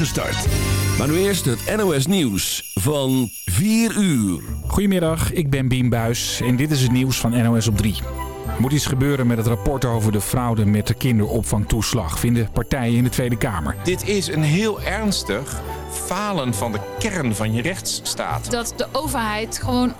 start. Maar nu eerst het NOS Nieuws van 4 uur. Goedemiddag, ik ben Bien Buis en dit is het nieuws van NOS op 3. Er moet iets gebeuren met het rapport over de fraude met de kinderopvangtoeslag, vinden partijen in de Tweede Kamer. Dit is een heel ernstig falen van de kern van je rechtsstaat. Dat de overheid gewoon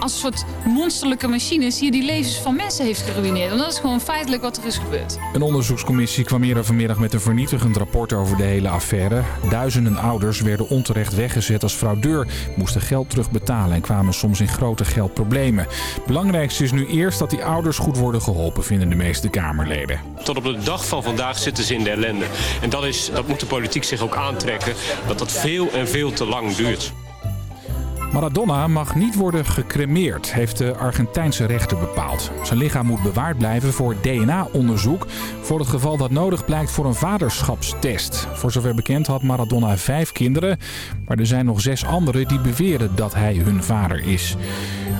als een soort monsterlijke machines hier die levens van mensen heeft geruineerd. En dat is gewoon feitelijk wat er is gebeurd. Een onderzoekscommissie kwam eerder vanmiddag met een vernietigend rapport over de hele affaire. Duizenden ouders werden onterecht weggezet als fraudeur, moesten geld terugbetalen en kwamen soms in grote geldproblemen. Belangrijkste is nu eerst dat die ouders goed worden geholpen, vinden de meeste Kamerleden. Tot op de dag van vandaag zitten ze in de ellende. En dat, is, dat moet de politiek zich ook aantrekken, dat dat veel en veel te lang duurt. Maradona mag niet worden gecremeerd, heeft de Argentijnse rechter bepaald. Zijn lichaam moet bewaard blijven voor DNA-onderzoek... voor het geval dat nodig blijkt voor een vaderschapstest. Voor zover bekend had Maradona vijf kinderen... maar er zijn nog zes anderen die beweren dat hij hun vader is.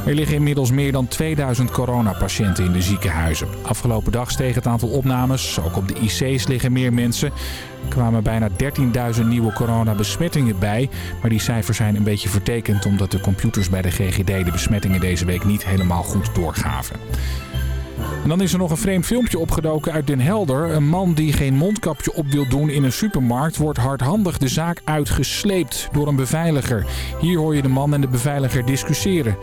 Er liggen inmiddels meer dan 2000 coronapatiënten in de ziekenhuizen. Afgelopen dag steeg het aantal opnames. Ook op de IC's liggen meer mensen. Kwamen bijna 13.000 nieuwe coronabesmettingen bij. Maar die cijfers zijn een beetje vertekend omdat de computers bij de GGD de besmettingen deze week niet helemaal goed doorgaven. En dan is er nog een vreemd filmpje opgedoken uit Den Helder. Een man die geen mondkapje op wil doen in een supermarkt... wordt hardhandig de zaak uitgesleept door een beveiliger. Hier hoor je de man en de beveiliger discussiëren.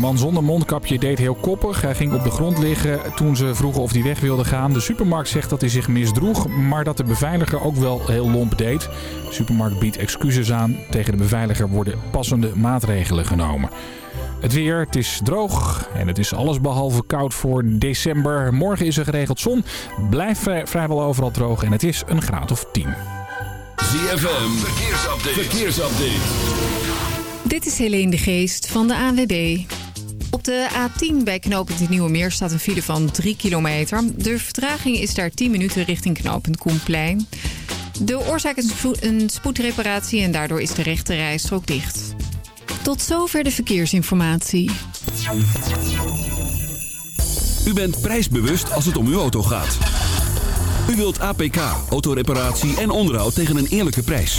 Man zonder mondkapje deed heel koppig. Hij ging op de grond liggen toen ze vroegen of hij weg wilde gaan. De supermarkt zegt dat hij zich misdroeg, maar dat de beveiliger ook wel heel lomp deed. De supermarkt biedt excuses aan. Tegen de beveiliger worden passende maatregelen genomen. Het weer, het is droog en het is allesbehalve koud voor december. Morgen is er geregeld zon, blijft vrij- vrijwel overal droog en het is een graad of 10. ZFM, verkeersupdate. verkeersupdate. Dit is Helene de Geest van de ANWB. Op de A10 bij knooppunt de Nieuwe Meer staat een file van 3 kilometer. De vertraging is daar 10 minuten richting knooppunt Koenplein. De oorzaak is een spoedreparatie en daardoor is de rechte rijstrook dicht. Tot zover de verkeersinformatie. U bent prijsbewust als het om uw auto gaat. U wilt APK, autoreparatie en onderhoud tegen een eerlijke prijs.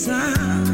sound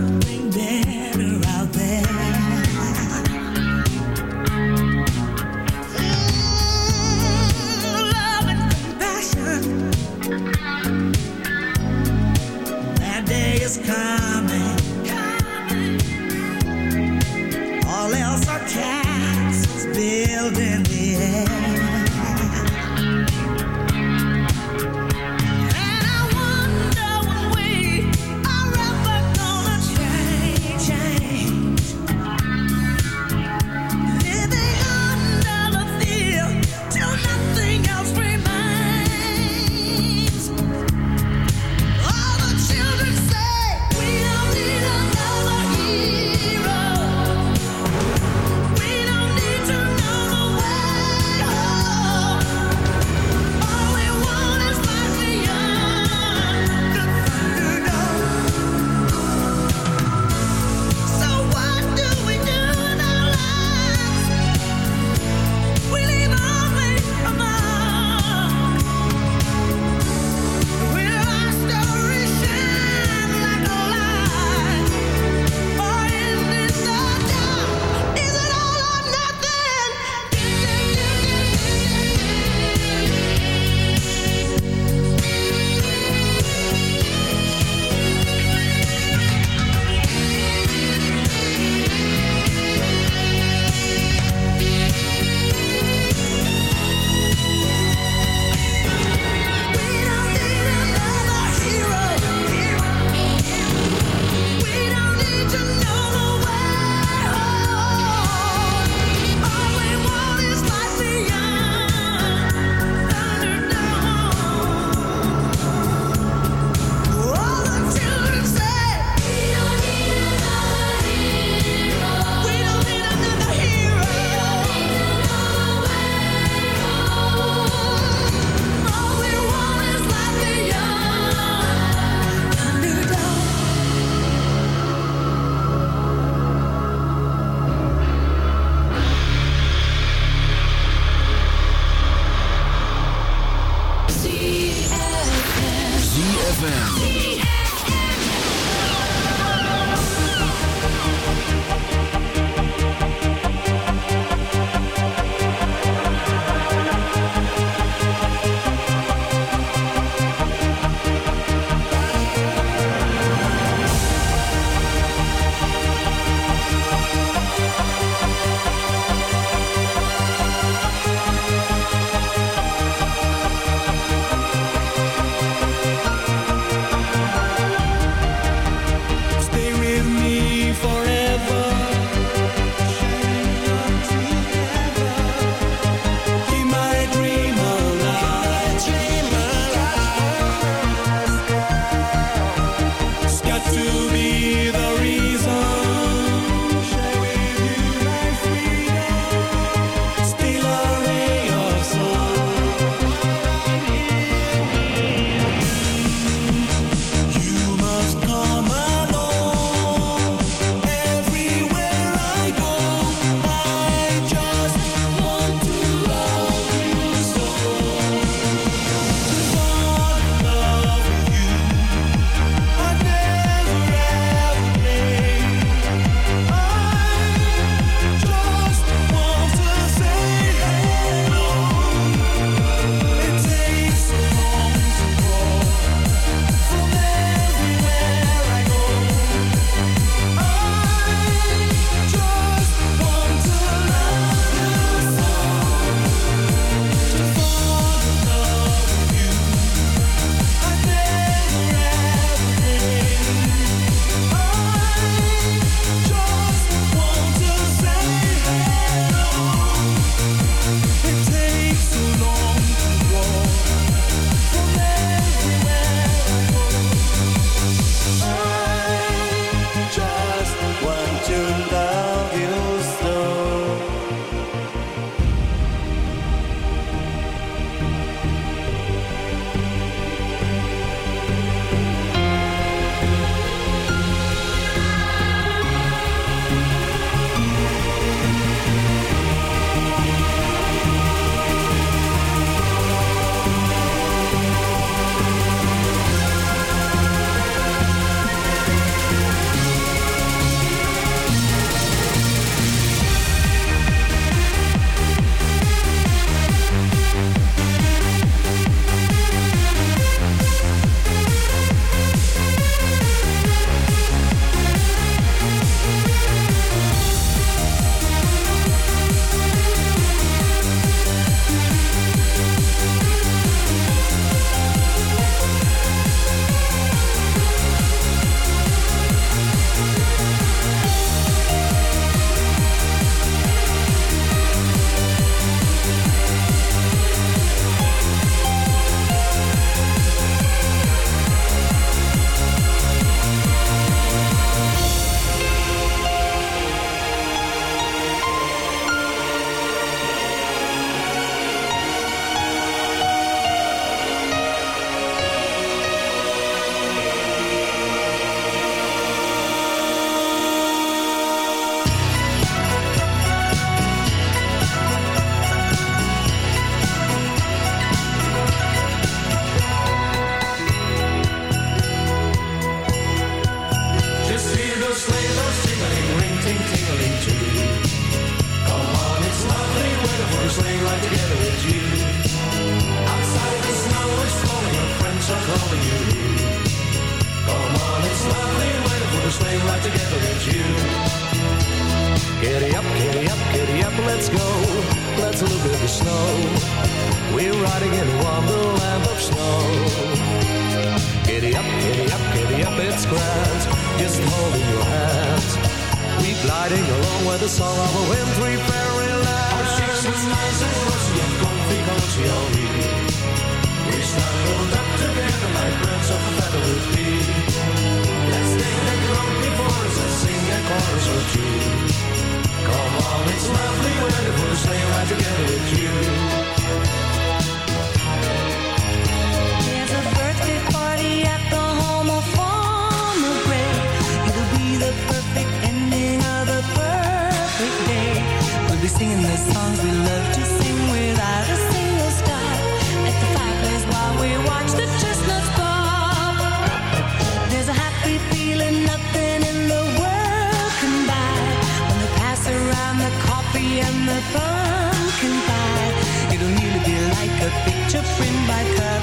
fun can. It'll nearly be like a picture print by color.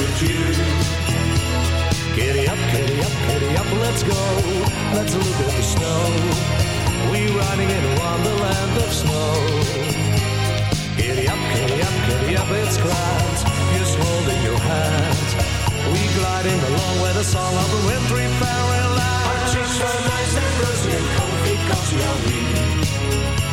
With you. Giddy up, giddy up, giddy up, let's go. Let's look at the snow. We riding in a wonderland of snow. Giddy up, giddy up, giddy up, it's grand. Just holding your hand. We gliding along with the song of the wintry fairyland. Our cheeks are nice and rosy and comfy, cozy are we.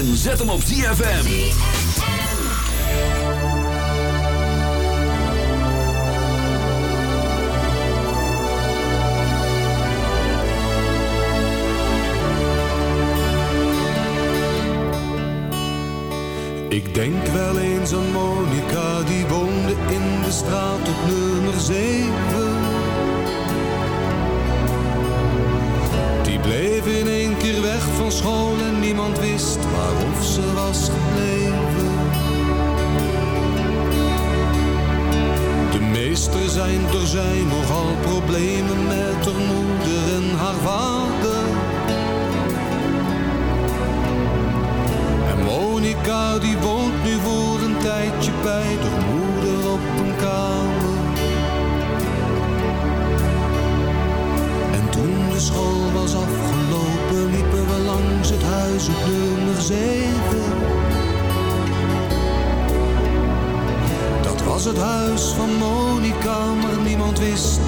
En zet hem op ZFM. Ik denk wel eens aan Monica, die woonde in de straat op nummer 7. Van school en niemand wist waarof ze was gebleven. De meester zijn er zijn nogal problemen met haar moeder en haar vader. En Monica die huis op nummer 7. Dat was het huis van Monica, maar niemand wist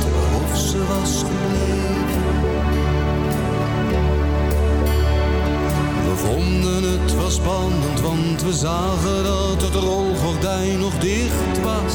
of ze was gebleven. We vonden het wel spannend, want we zagen dat het rolgordijn nog dicht was.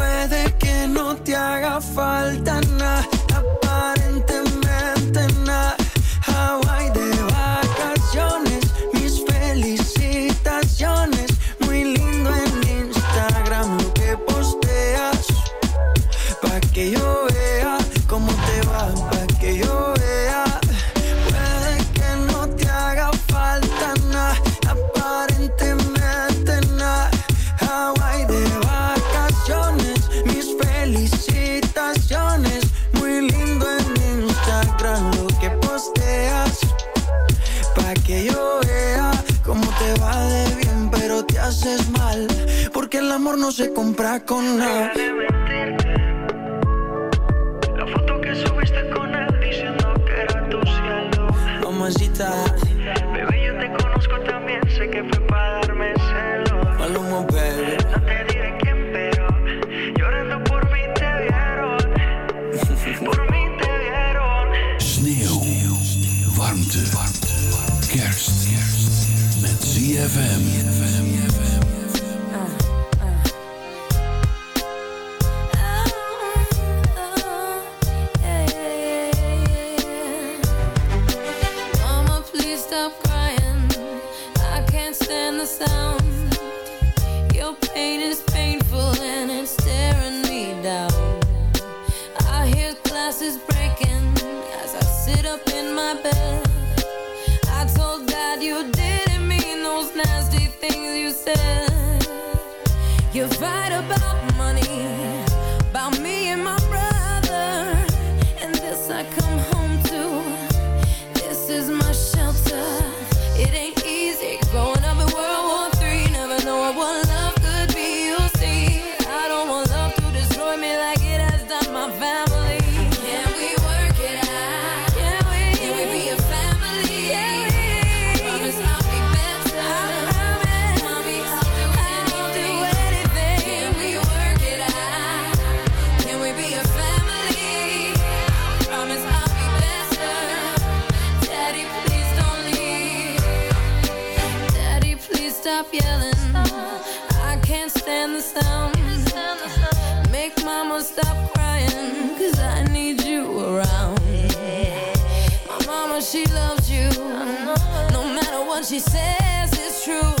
True.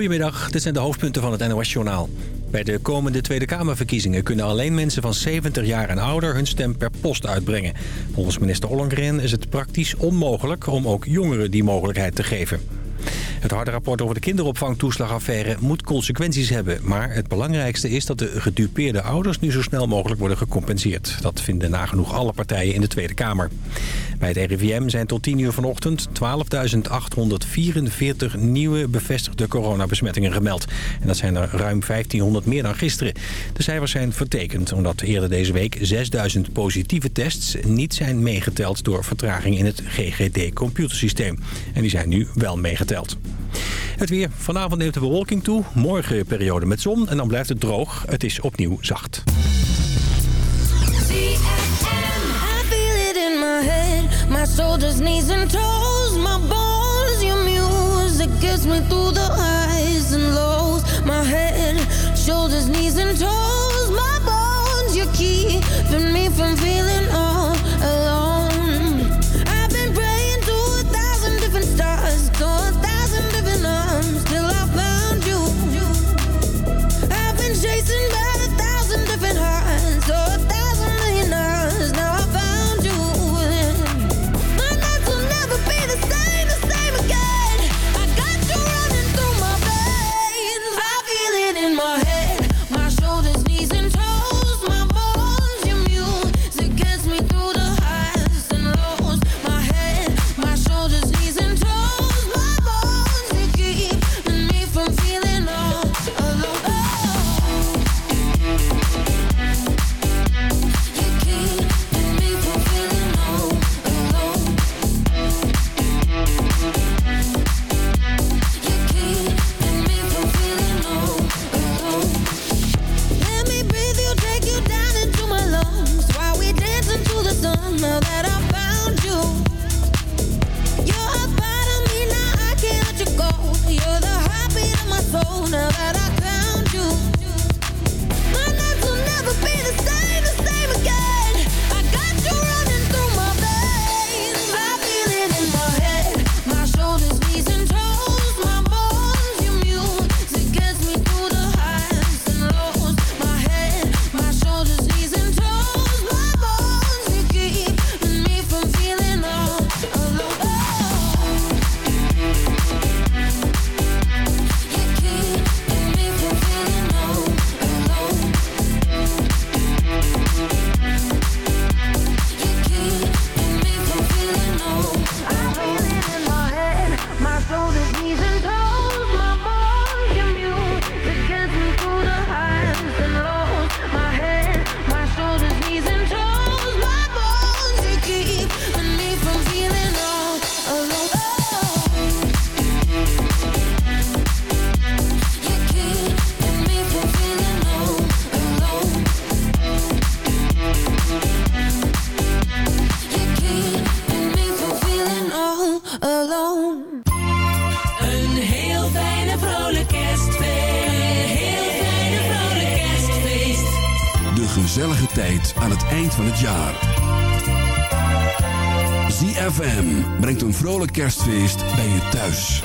Goedemiddag, dit zijn de hoofdpunten van het NOS-journaal. Bij de komende Tweede Kamerverkiezingen kunnen alleen mensen van 70 jaar en ouder hun stem per post uitbrengen. Volgens minister Ollongren is het praktisch onmogelijk om ook jongeren die mogelijkheid te geven. Het harde rapport over de kinderopvangtoeslagaffaire moet consequenties hebben. Maar het belangrijkste is dat de gedupeerde ouders nu zo snel mogelijk worden gecompenseerd. Dat vinden nagenoeg alle partijen in de Tweede Kamer. Bij het RIVM zijn tot 10 uur vanochtend 12.844 nieuwe bevestigde coronabesmettingen gemeld. En dat zijn er ruim 1500 meer dan gisteren. De cijfers zijn vertekend omdat eerder deze week 6000 positieve tests niet zijn meegeteld door vertraging in het GGD-computersysteem. En die zijn nu wel meegeteld. Het weer. Vanavond neemt de bewolking toe. Morgen periode met zon en dan blijft het droog. Het is opnieuw zacht. Shoulders, knees and toes, my bones, you're keeping me from feeling all van het jaar. ZFM brengt een vrolijk kerstfeest bij je thuis.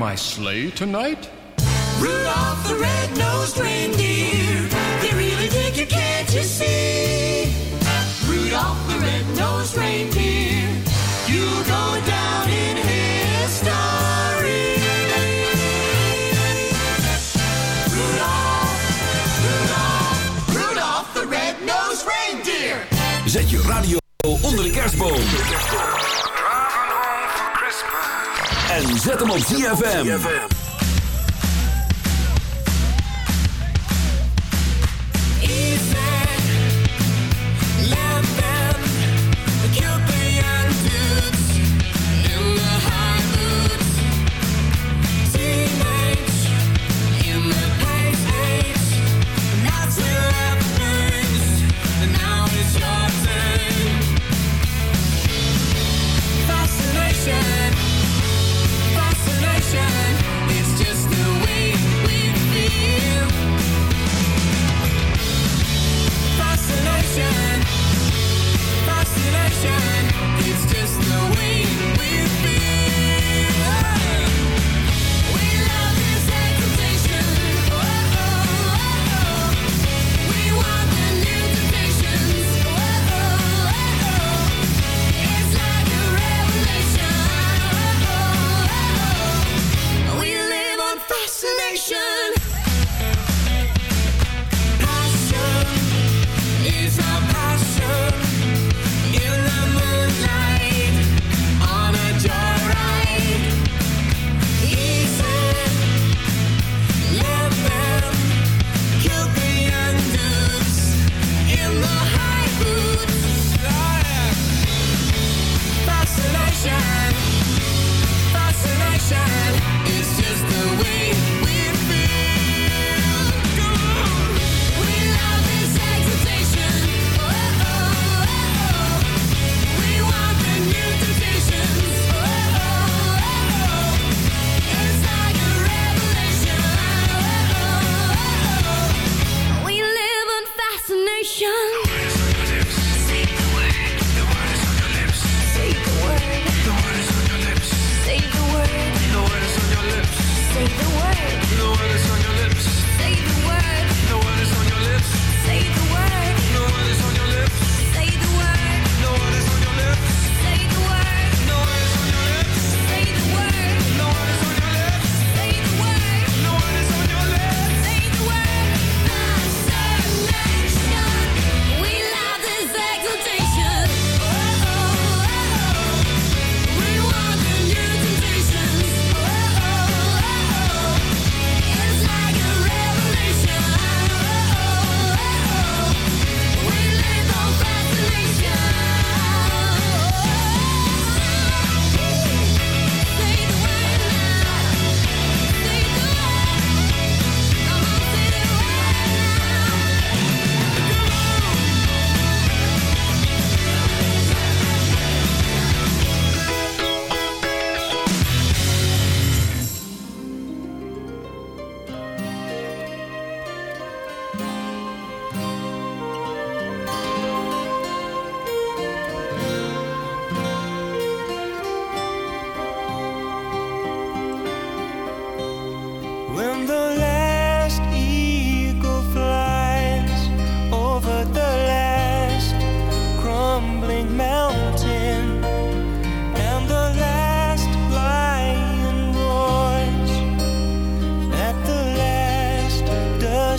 my sleigh tonight? Rudolph the red-nosed reindeer, they really dig you, can't you see? Rudolph the red-nosed reindeer, you'll go down in history. Rudolph, Rudolph, Rudolph the red-nosed reindeer. Zet je radio onder de kerstboom. Zet hem op ZFM.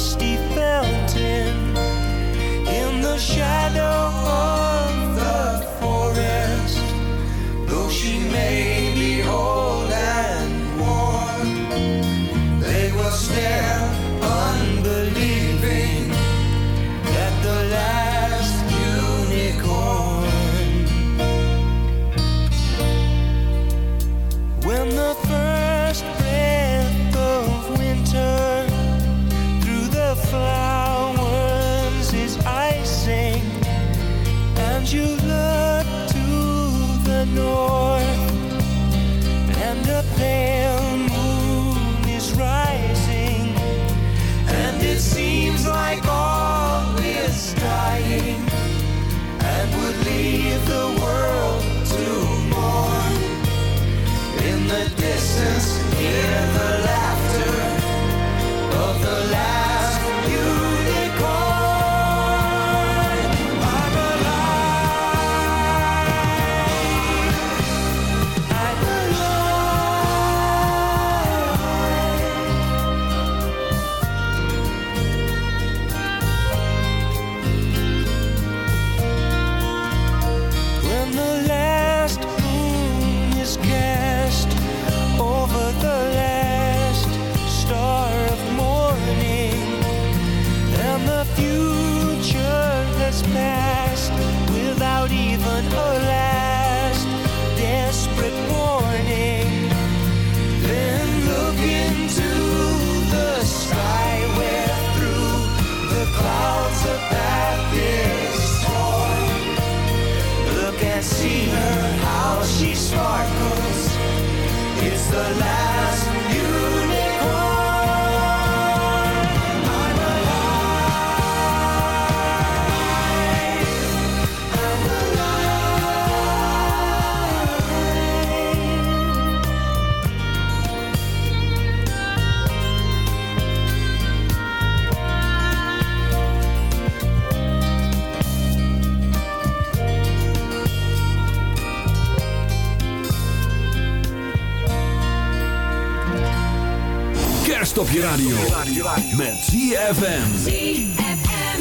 rusty radio. Met ZFM.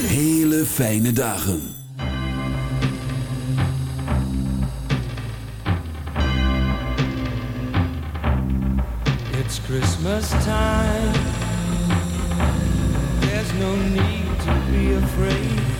Hele fijne dagen. It's Christmas time. There's no need to be afraid.